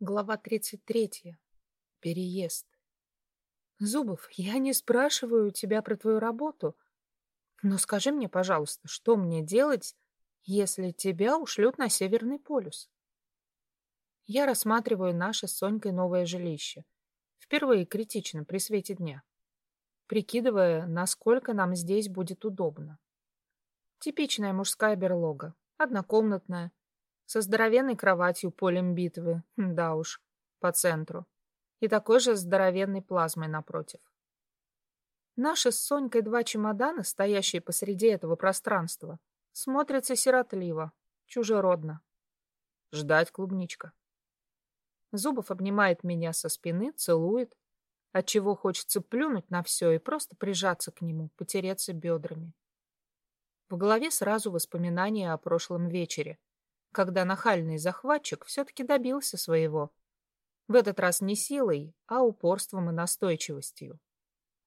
Глава 33. Переезд. Зубов, я не спрашиваю тебя про твою работу, но скажи мне, пожалуйста, что мне делать, если тебя ушлют на Северный полюс? Я рассматриваю наше с Сонькой новое жилище. Впервые критично при свете дня. Прикидывая, насколько нам здесь будет удобно. Типичная мужская берлога. Однокомнатная, со здоровенной кроватью полем битвы, да уж, по центру, и такой же здоровенной плазмой напротив. Наши с Сонькой два чемодана, стоящие посреди этого пространства, смотрятся сиротливо, чужеродно. Ждать клубничка. Зубов обнимает меня со спины, целует, отчего хочется плюнуть на все и просто прижаться к нему, потереться бедрами. В голове сразу воспоминания о прошлом вечере, когда нахальный захватчик все-таки добился своего. В этот раз не силой, а упорством и настойчивостью.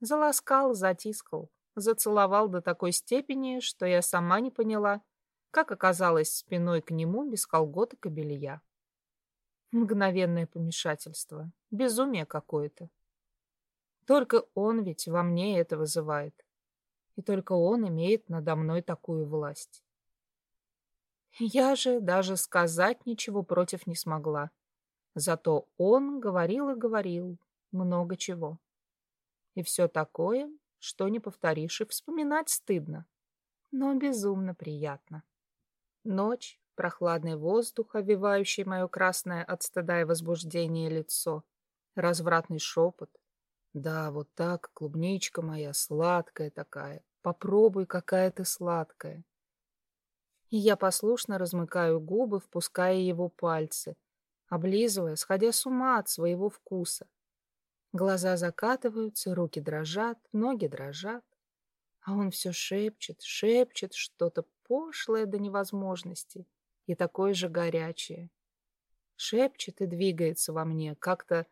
Заласкал, затискал, зацеловал до такой степени, что я сама не поняла, как оказалась спиной к нему без колготок и белья. Мгновенное помешательство, безумие какое-то. Только он ведь во мне это вызывает. И только он имеет надо мной такую власть. Я же даже сказать ничего против не смогла. Зато он говорил и говорил много чего. И все такое, что не повторишь, и вспоминать стыдно, но безумно приятно. Ночь, прохладный воздух, овивающий мое красное от стыда и возбуждения лицо, развратный шепот. Да, вот так, клубничка моя, сладкая такая, попробуй, какая ты сладкая и я послушно размыкаю губы, впуская его пальцы, облизывая, сходя с ума от своего вкуса. Глаза закатываются, руки дрожат, ноги дрожат, а он все шепчет, шепчет что-то пошлое до невозможности и такое же горячее. Шепчет и двигается во мне, как-то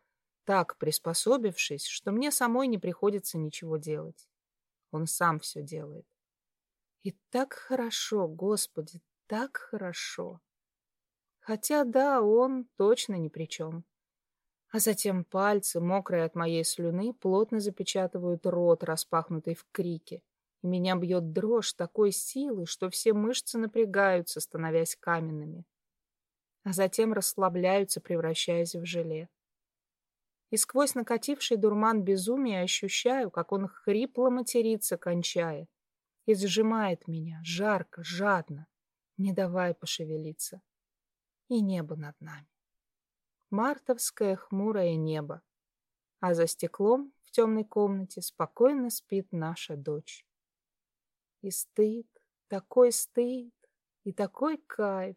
так приспособившись, что мне самой не приходится ничего делать. Он сам все делает. И так хорошо, Господи, так хорошо. Хотя да, он точно ни при чем. А затем пальцы, мокрые от моей слюны, плотно запечатывают рот, распахнутый в крике. И меня бьет дрожь такой силы, что все мышцы напрягаются, становясь каменными. А затем расслабляются, превращаясь в желе. И сквозь накативший дурман безумия ощущаю, как он хрипло матерится, кончая и сжимает меня жарко, жадно, не давая пошевелиться. И небо над нами. Мартовское хмурое небо, а за стеклом в темной комнате спокойно спит наша дочь. И стыд, такой стыд, и такой кайф.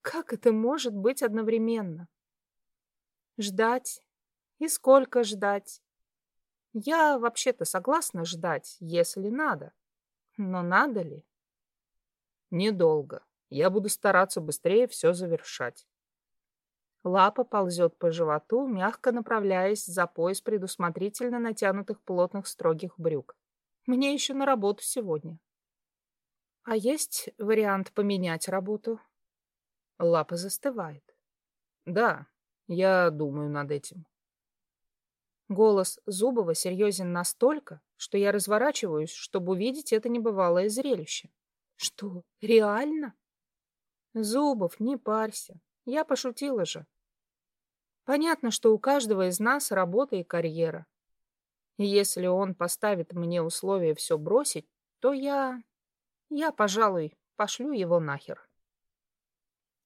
Как это может быть одновременно? Ждать? И сколько ждать? Я вообще-то согласна ждать, если надо. Но надо ли? Недолго. Я буду стараться быстрее все завершать. Лапа ползет по животу, мягко направляясь за пояс предусмотрительно натянутых плотных строгих брюк. Мне еще на работу сегодня. А есть вариант поменять работу? Лапа застывает. Да, я думаю над этим. Голос Зубова серьезен настолько, что я разворачиваюсь, чтобы увидеть это небывалое зрелище. Что, реально? Зубов, не парься. Я пошутила же. Понятно, что у каждого из нас работа и карьера. Если он поставит мне условие все бросить, то я... Я, пожалуй, пошлю его нахер.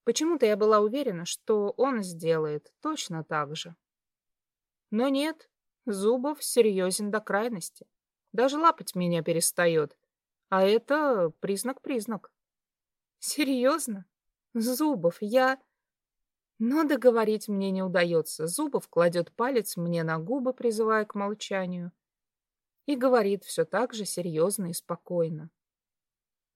Почему-то я была уверена, что он сделает точно так же. Но нет, Зубов серьезен до крайности. Даже лапать меня перестает. А это признак-признак. Серьезно? Зубов, я... Но договорить мне не удается. Зубов кладет палец мне на губы, призывая к молчанию. И говорит все так же серьезно и спокойно.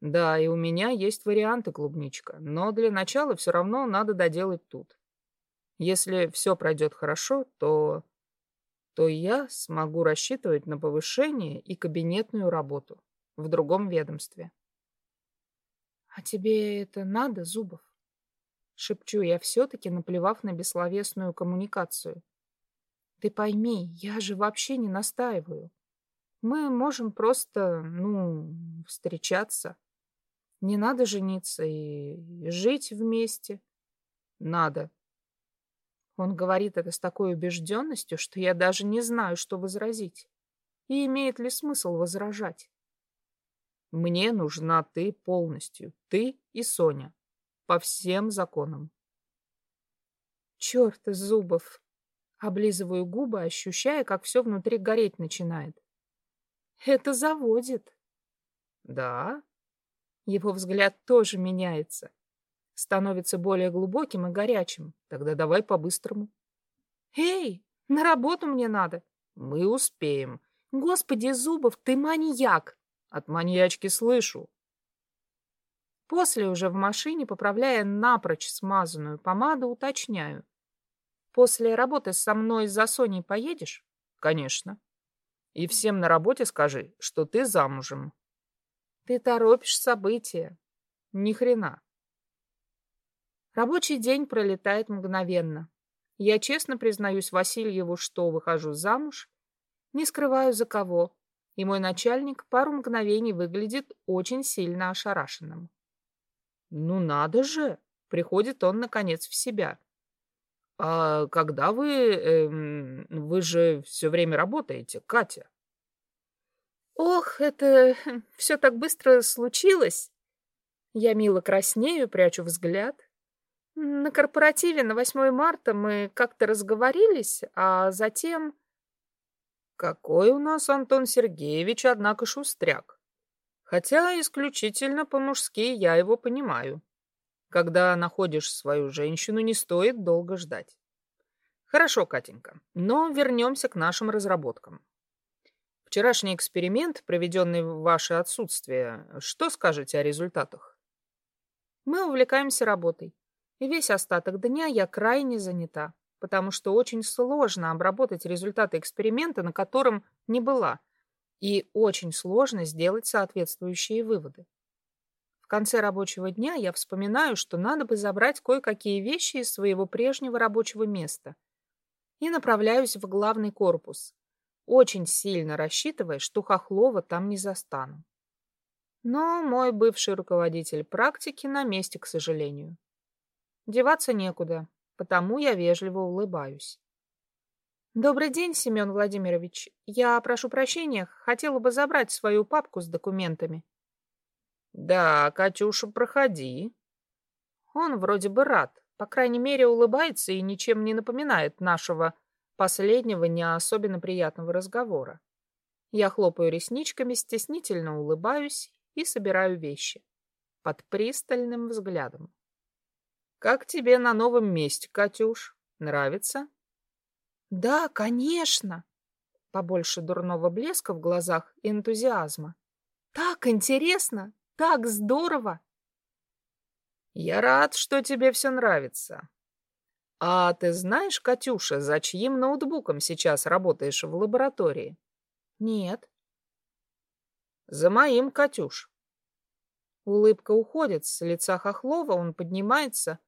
Да, и у меня есть варианты, клубничка, но для начала все равно надо доделать тут. Если все пройдет хорошо, то то я смогу рассчитывать на повышение и кабинетную работу в другом ведомстве. — А тебе это надо, Зубов? — шепчу я все-таки, наплевав на бессловесную коммуникацию. Ты пойми, я же вообще не настаиваю. Мы можем просто, ну, встречаться. Не надо жениться и жить вместе. Надо. Он говорит это с такой убежденностью, что я даже не знаю, что возразить. И имеет ли смысл возражать? Мне нужна ты полностью. Ты и Соня. По всем законам. Черт из зубов. Облизываю губы, ощущая, как все внутри гореть начинает. Это заводит. Да. Его взгляд тоже меняется. Становится более глубоким и горячим. Тогда давай по-быстрому. Эй, на работу мне надо. Мы успеем. Господи, Зубов, ты маньяк. От маньячки слышу. После уже в машине, поправляя напрочь смазанную помаду, уточняю. После работы со мной за Соней поедешь? Конечно. И всем на работе скажи, что ты замужем. Ты торопишь события. Ни хрена. Рабочий день пролетает мгновенно. Я честно признаюсь Васильеву, что выхожу замуж, не скрываю за кого, и мой начальник пару мгновений выглядит очень сильно ошарашенным. «Ну надо же!» — приходит он, наконец, в себя. «А когда вы... Эм, вы же все время работаете, Катя?» «Ох, это все так быстро случилось!» Я мило краснею, прячу взгляд. На корпоративе на 8 марта мы как-то разговорились, а затем... Какой у нас Антон Сергеевич, однако, шустряк. Хотя исключительно по-мужски я его понимаю. Когда находишь свою женщину, не стоит долго ждать. Хорошо, Катенька, но вернемся к нашим разработкам. Вчерашний эксперимент, проведенный в ваше отсутствие, что скажете о результатах? Мы увлекаемся работой, и весь остаток дня я крайне занята потому что очень сложно обработать результаты эксперимента, на котором не была, и очень сложно сделать соответствующие выводы. В конце рабочего дня я вспоминаю, что надо бы забрать кое-какие вещи из своего прежнего рабочего места и направляюсь в главный корпус, очень сильно рассчитывая, что Хохлова там не застану. Но мой бывший руководитель практики на месте, к сожалению. Деваться некуда, потому я вежливо улыбаюсь. «Добрый день, Семен Владимирович. Я прошу прощения, хотела бы забрать свою папку с документами». «Да, Катюша, проходи». Он вроде бы рад, по крайней мере улыбается и ничем не напоминает нашего последнего не особенно приятного разговора. Я хлопаю ресничками, стеснительно улыбаюсь и собираю вещи под пристальным взглядом. Как тебе на новом месте, Катюш? Нравится? Да, конечно. Побольше дурного блеска в глазах и энтузиазма. Так интересно, так здорово. Я рад, что тебе все нравится. А ты знаешь, Катюша, за чьим ноутбуком сейчас работаешь в лаборатории? Нет. За моим, Катюш. Улыбка уходит с лица Хохлова, он поднимается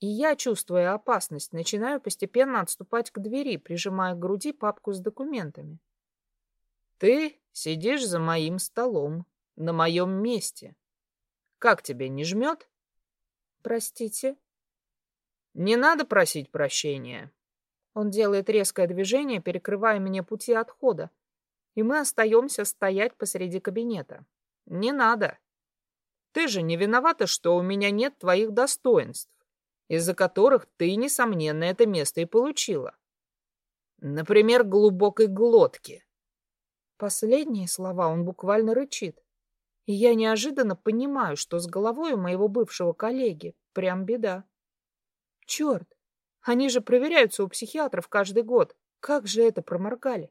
и я, чувствуя опасность, начинаю постепенно отступать к двери, прижимая к груди папку с документами. Ты сидишь за моим столом, на моем месте. Как тебе, не жмет? Простите. Не надо просить прощения. Он делает резкое движение, перекрывая мне пути отхода, и мы остаемся стоять посреди кабинета. Не надо. Ты же не виновата, что у меня нет твоих достоинств из-за которых ты, несомненно, это место и получила. Например, глубокой глотки. Последние слова он буквально рычит. И я неожиданно понимаю, что с головой у моего бывшего коллеги прям беда. Черт, они же проверяются у психиатров каждый год. Как же это проморгали?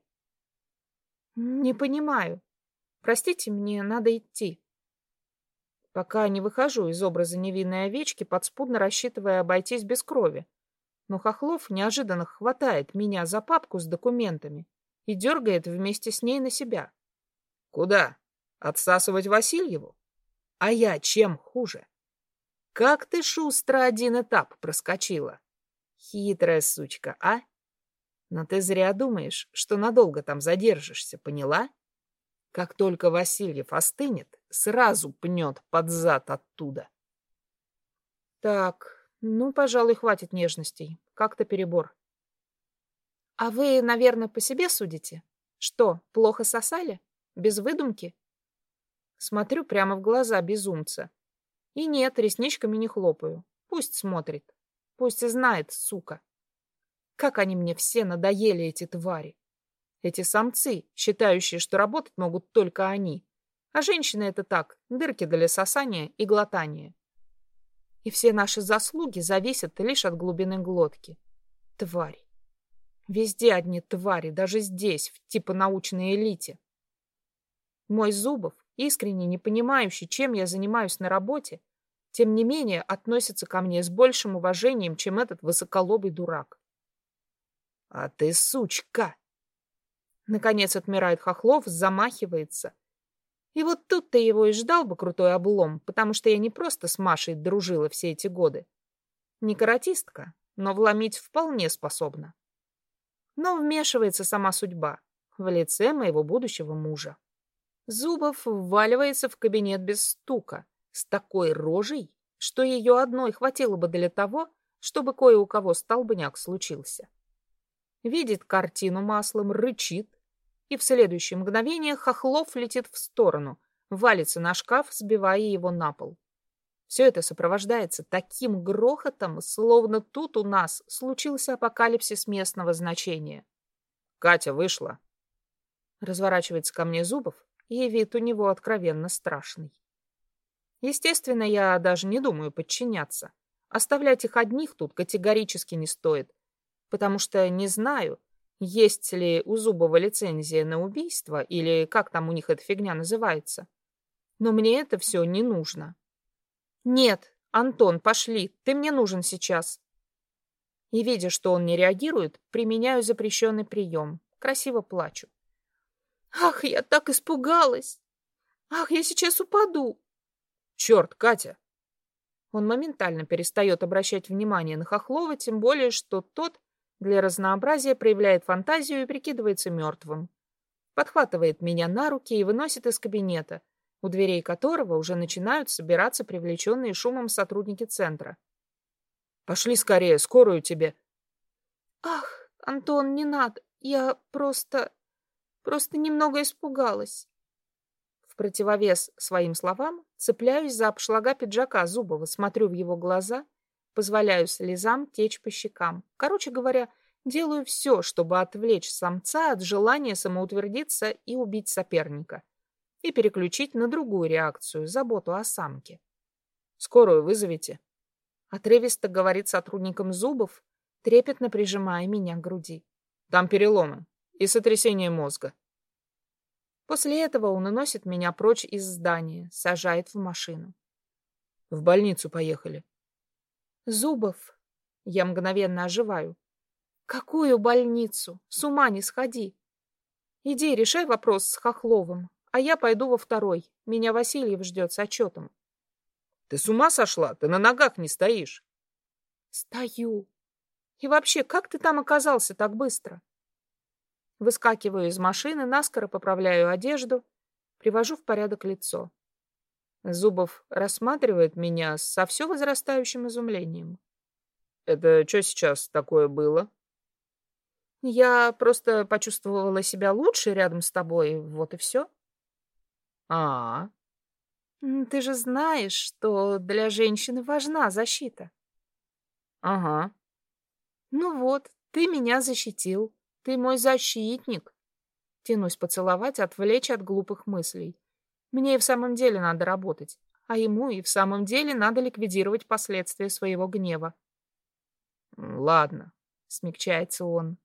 Не понимаю. Простите, мне надо идти пока не выхожу из образа невинной овечки, подспудно рассчитывая обойтись без крови. Но Хохлов неожиданно хватает меня за папку с документами и дергает вместе с ней на себя. Куда? Отсасывать Васильеву? А я чем хуже? Как ты шустро один этап проскочила. Хитрая сучка, а? Но ты зря думаешь, что надолго там задержишься, поняла? Как только Васильев остынет, сразу пнет под зад оттуда. Так, ну, пожалуй, хватит нежностей. Как-то перебор. А вы, наверное, по себе судите? Что, плохо сосали? Без выдумки? Смотрю прямо в глаза безумца. И нет, ресничками не хлопаю. Пусть смотрит. Пусть знает, сука. Как они мне все надоели, эти твари. Эти самцы, считающие, что работать могут только они. А женщины это так, дырки для сосания и глотания. И все наши заслуги зависят лишь от глубины глотки. Твари. Везде одни твари, даже здесь, в типа научной элите. Мой Зубов, искренне не понимающий, чем я занимаюсь на работе, тем не менее относится ко мне с большим уважением, чем этот высоколобый дурак. — А ты сучка! Наконец отмирает Хохлов, замахивается. И вот тут-то его и ждал бы крутой облом, потому что я не просто с Машей дружила все эти годы. Не каратистка, но вломить вполне способна. Но вмешивается сама судьба в лице моего будущего мужа. Зубов вваливается в кабинет без стука, с такой рожей, что ее одной хватило бы для того, чтобы кое у кого столбняк случился. Видит картину маслом, рычит, и в следующее мгновение Хохлов летит в сторону, валится на шкаф, сбивая его на пол. Все это сопровождается таким грохотом, словно тут у нас случился апокалипсис местного значения. Катя вышла. Разворачивается ко мне Зубов, и вид у него откровенно страшный. Естественно, я даже не думаю подчиняться. Оставлять их одних тут категорически не стоит, потому что не знаю, есть ли у Зубова лицензия на убийство, или как там у них эта фигня называется. Но мне это все не нужно. Нет, Антон, пошли, ты мне нужен сейчас. И, видя, что он не реагирует, применяю запрещенный прием. Красиво плачу. Ах, я так испугалась! Ах, я сейчас упаду! Черт, Катя! Он моментально перестает обращать внимание на Хохлова, тем более, что тот для разнообразия проявляет фантазию и прикидывается мертвым. Подхватывает меня на руки и выносит из кабинета, у дверей которого уже начинают собираться привлеченные шумом сотрудники центра. «Пошли скорее, скорую тебе!» «Ах, Антон, не надо, я просто... просто немного испугалась». В противовес своим словам цепляюсь за обшлага пиджака Зубова, смотрю в его глаза — Позволяю слезам течь по щекам. Короче говоря, делаю все, чтобы отвлечь самца от желания самоутвердиться и убить соперника. И переключить на другую реакцию, заботу о самке. «Скорую вызовите», — отрывисто говорит сотрудникам зубов, трепетно прижимая меня к груди. «Там переломы и сотрясение мозга». После этого он уносит меня прочь из здания, сажает в машину. «В больницу поехали», Зубов. Я мгновенно оживаю. Какую больницу? С ума не сходи. Иди, решай вопрос с Хохловым, а я пойду во второй. Меня Васильев ждет с отчетом. Ты с ума сошла? Ты на ногах не стоишь. Стою. И вообще, как ты там оказался так быстро? Выскакиваю из машины, наскоро поправляю одежду, привожу в порядок лицо. Зубов рассматривает меня со все возрастающим изумлением. «Это что сейчас такое было?» «Я просто почувствовала себя лучше рядом с тобой, вот и все». «А, Ты же знаешь, что для женщины важна защита. Ага. Ну вот, ты меня защитил. Ты мой защитник. Тянусь поцеловать, отвлечь от глупых мыслей. Мне и в самом деле надо работать, а ему и в самом деле надо ликвидировать последствия своего гнева. Ладно, смягчается он.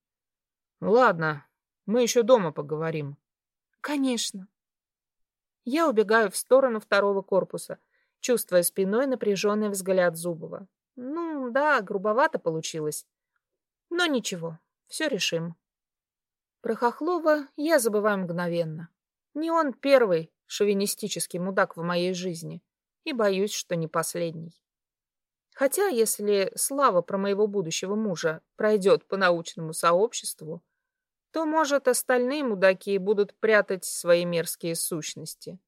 Ладно, мы еще дома поговорим. Конечно. Я убегаю в сторону второго корпуса, чувствуя спиной напряженный взгляд Зубова. Ну, да, грубовато получилось. Но ничего, все решим. Про Хохлова я забываю мгновенно. Не он первый, шовинистический мудак в моей жизни, и боюсь, что не последний. Хотя, если слава про моего будущего мужа пройдет по научному сообществу, то, может, остальные мудаки будут прятать свои мерзкие сущности.